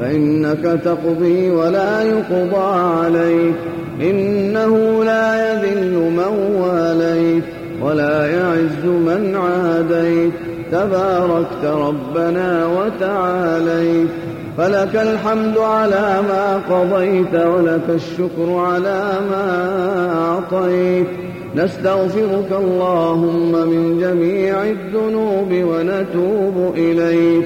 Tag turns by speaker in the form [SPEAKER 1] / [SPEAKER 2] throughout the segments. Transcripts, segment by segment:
[SPEAKER 1] فإنك تقضي ولا يقضى عليك. إنه لا يذل من واليت ولا يعز من عاديت. تباركت ربنا وتعاليت. فلك الحمد على ما قضيت ولك الشكر على ما أعطيت. نستغفرك اللهم من جميع الذنوب ونتوب إليك.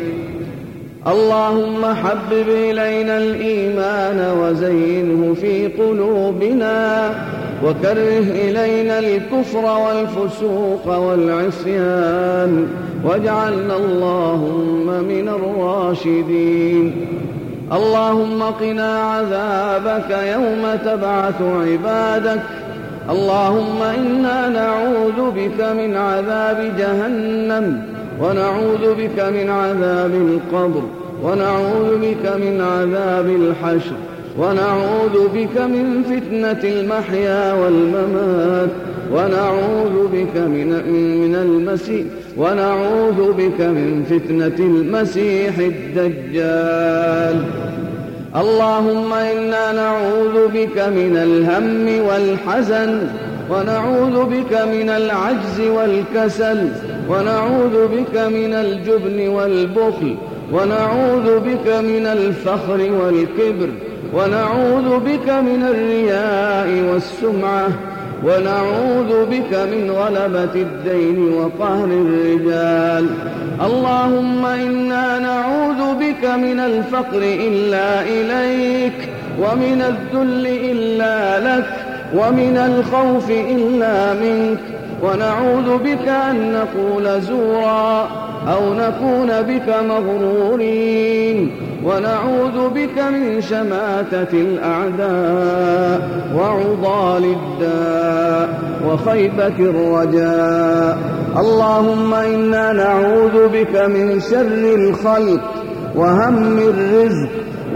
[SPEAKER 1] اللهم حبب إلينا الإيمان وزينه في قلوبنا وكره إلينا الكفر والفسوق والعصيان واجعلنا اللهم من الراشدين. اللهم قنا عذابك يوم تبعث عبادك. اللهم إنا نعوذ بك من عذاب جهنم. ونعوذ بك من عذاب القبر ونعوذ بك من عذاب الحشر ونعوذ بك من فتنة المحيا والممات ونعوذ بك من من المسيح ونعوذ بك من فتنة المسيح الدجال. اللهم إنا نعوذ بك من الهم والحزن ونعوذ بك من العجز والكسل ونعوذ بك من الجبن والبخل ونعوذ بك من الفخر والكبر ونعوذ بك من الرياء والسمعة ونعوذ بك من غلبة الدين وقهر الرجال. اللهم إنا نعوذ بك من الفقر إلا إليك ومن الذل إلا لك ومن الخوف إلا منك. ونعوذ بك أن نقول زورا أو نكون بك مغرورين. ونعوذ بك من شماتة الأعداء وعضال الداء وخيبة الرجاء. اللهم إنا نعوذ بك من شر الخلق وهم الرزق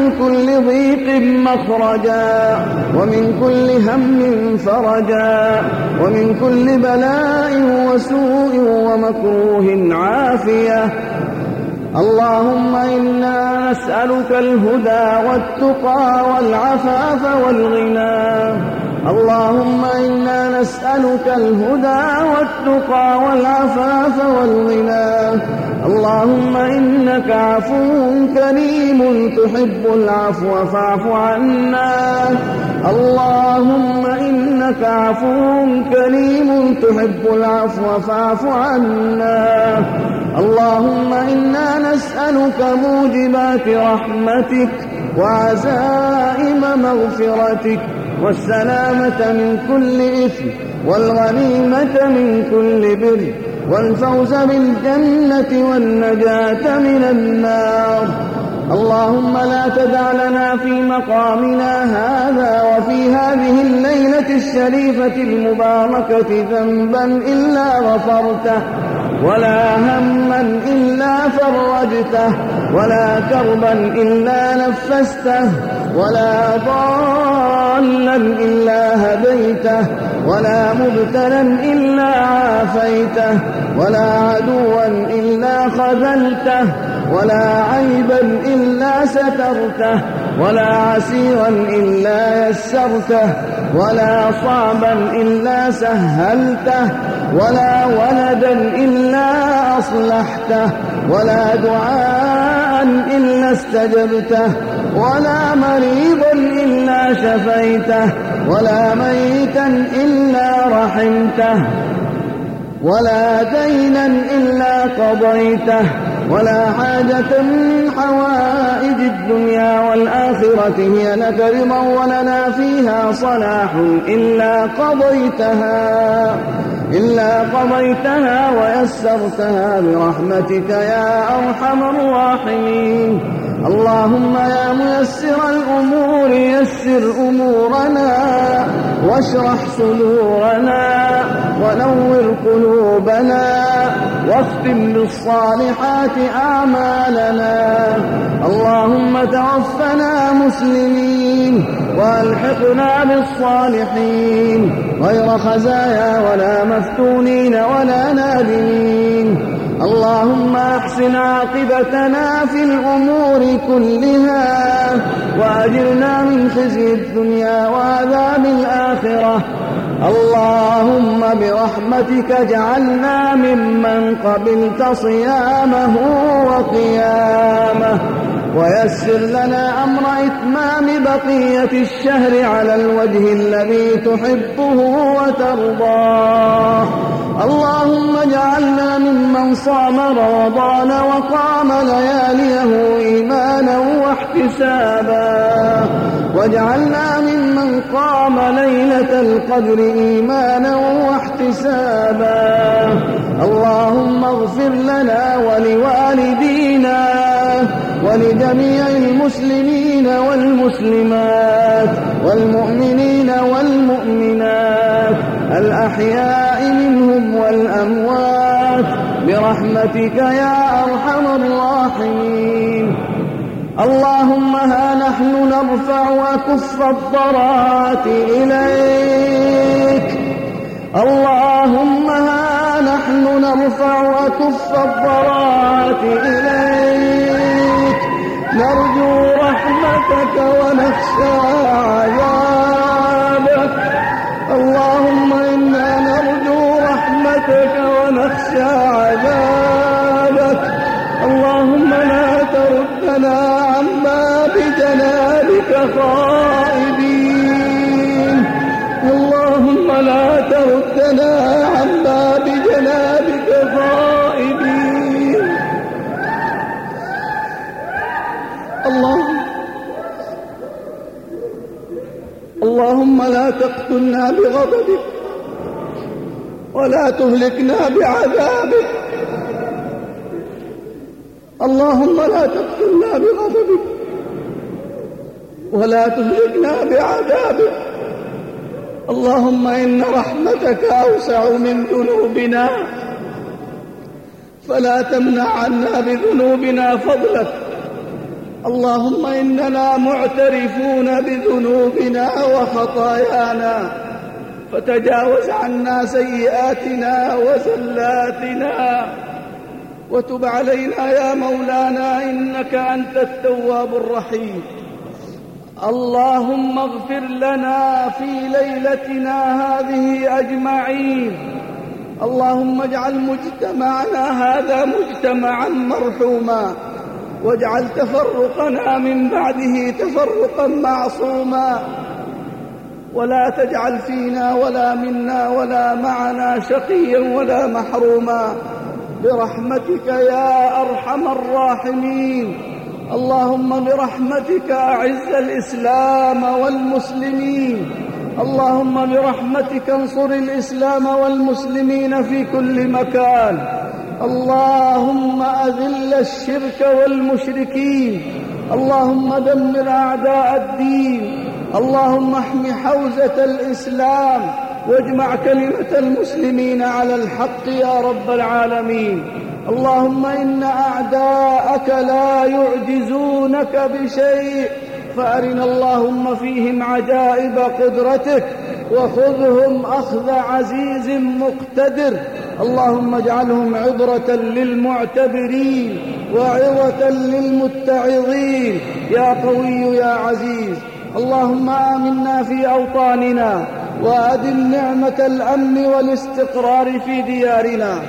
[SPEAKER 1] من كل ضيق مخرجا ومن كل هم فرجا ومن كل بلاء وسوء ومكروه عافية. اللهم إنا نسألك الهدى والتقى والعفاف والغنى. اللهم إنا نسألك الهدى والتقى والعفاف والغنى. اللهم إنك عفو كريم تحب العفو فاعف عنا. اللهم إنك عفو كريم تحب العفو فاعف عنا. اللهم إنا نسألك موجبات رحمتك وعزائم مغفرتك والسلامة من كل إثم والغنيمة من كل بر والفوز بالجنة والنجاة من النار. اللهم لا تدع لنا في مقامنا هذا وفي هذه الليلة الشريفة المباركة ذنبا إلا غفرته ولا هما إلا فرجته ولا كربا إلا نفسته ولا ضالا ولا مبتلا إلا عافيته ولا عدوا إلا خذلته ولا عيبا إلا سترته ولا عسيرا إلا يسرته ولا صعبا إلا سهلته ولا ولدا إلا أصلحته ولا دعاء إلا استجبته. ولا مريضا إلا شفيته ولا ميتا إلا رحمته ولا دينا إلا قضيته ولا حاجة من حوائج الدنيا والآخرة هي لك رضا ولنا فيها صلاح إلا قضيتها إلا قضيتها ويسرتها برحمتك يا أرحم الراحمين. اللهم يا ميسر الأمور يسر أمورنا واشرح صدورنا ونور قلوبنا واختم بالصالحات أعمالنا. اللهم توفنا مسلمين وألحقنا بالصالحين غير خزايا ولا مفتونين ولا نادمين. اللهم احسن عاقبتنا في الأمور كلها وأجرنا من خزي الدنيا وعذاب الآخرة. اللهم برحمتك اجعلنا ممن قبلت صيامه وقيامه. ويسر لنا أمر إتمام بقية الشهر على الوجه الذي تحبه وترضاه. اللهم اجعلنا ممن صام رمضان وقام لياليه إيمانا واحتسابا. واجعلنا ممن قام ليلة القدر إيمانا واحتسابا. اللهم اغفر لنا ولوالدينا. ولجميع المسلمين والمسلمات والمؤمنين والمؤمنات الأحياء منهم والأموات برحمتك يا أرحم الراحمين. اللهم ها نحن نرفع أكف الضرات إليك. اللهم ها نحن نرفع أكف الضرات إليك. عذابك اللهم إنا نرجو رحمتك ونخشى عذابك. اللهم لا تردنا عن باب جنابك خائبين. اللهم لا تردنا لا تقتلنا بغضبك ولا تهلكنا بعذابك اللهم لا تقتلنا بغضبك ولا تهلكنا بعذابك اللهم إن رحمتك أوسع من ذنوبنا. فلا تمنع عنا بذنوبنا فضلك. اللهم إننا معترفون بذنوبنا وخطايانا فتجاوز عنا سيئاتنا وزلاتنا وتب علينا يا مولانا إنك أنت التواب الرحيم. اللهم اغفر لنا في ليلتنا هذه أجمعين. اللهم اجعل مجتمعنا هذا مجتمعا مرحوما. واجعل تفرقنا من بعده تفرقا معصوما. ولا تجعل فينا ولا منا ولا معنا شقيا ولا محروما. برحمتك يا أرحم الراحمين. اللهم برحمتك أعز الإسلام والمسلمين. اللهم برحمتك انصر الإسلام والمسلمين في كل مكان. اللهم أذل الشرك والمشركين. اللهم دمر أعداء الدين. اللهم احم حوزة الإسلام. واجمع كلمة المسلمين على الحق يا رب العالمين. اللهم إن أعداءك لا يعجزونك بشيء. فأرنا اللهم فيهم عجائب قدرتك. وخذهم أخذ عزيز مقتدر. اللهم اجعلهم عبرة للمعتبرين وعظة للمتعظين. يا قوي يا عزيز اللهم آمنا في أوطاننا وأدم نعمة الأمن والاستقرار في ديارنا.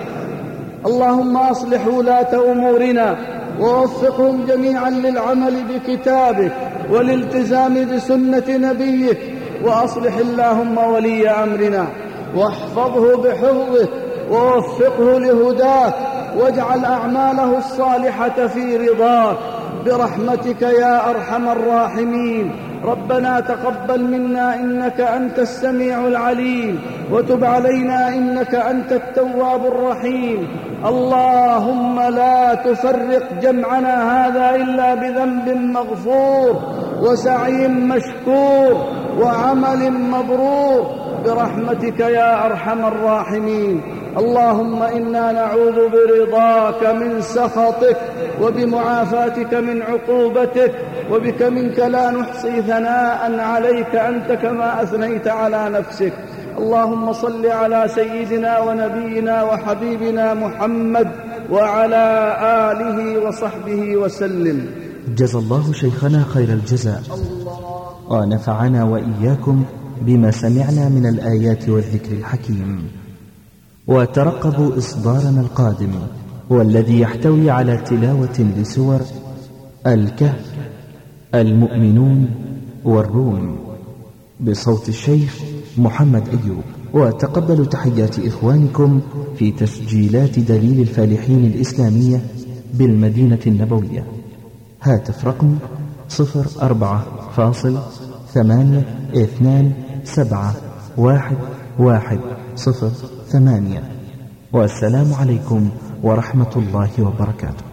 [SPEAKER 1] اللهم أصلح ولاة أمورنا ووفقهم جميعا للعمل بكتابك والالتزام بسنة نبيك. وأصلح اللهم ولي أمرنا واحفظه بحفظه ووفقه لهداك واجعل أعماله الصالحة في رضاك. برحمتك يا أرحم الراحمين. ربنا تقبل منا إنك أنت السميع العليم وتب علينا إنك أنت التواب الرحيم. اللهم لا تفرق جمعنا هذا إلا بذنب مغفور وسعي مشكور وعمل مبرور. برحمتك يا أرحم الراحمين. اللهم إنا نعوذ برضاك من سخطك وبمعافاتك من عقوبتك وبك منك لا نحصي ثناء عليك أنت كما أثنيت على نفسك. اللهم صل على سيدنا ونبينا وحبيبنا محمد وعلى آله وصحبه وسلم.
[SPEAKER 2] جزى الله شيخنا خير الجزاء. ونفعنا وإياكم بما سمعنا من الآيات والذكر الحكيم. وترقبوا إصدارنا القادم والذي يحتوي على تلاوة لسور الكهف المؤمنون والروم بصوت الشيخ محمد أيوب. وتقبلوا تحيات إخوانكم في تسجيلات دليل الفالحين الإسلامية بالمدينة النبوية. هاتف رقم صفر أربعة فاصل ثمانية اثنان سبعة واحد واحد صفر ثمانية والسلام عليكم ورحمة الله وبركاته.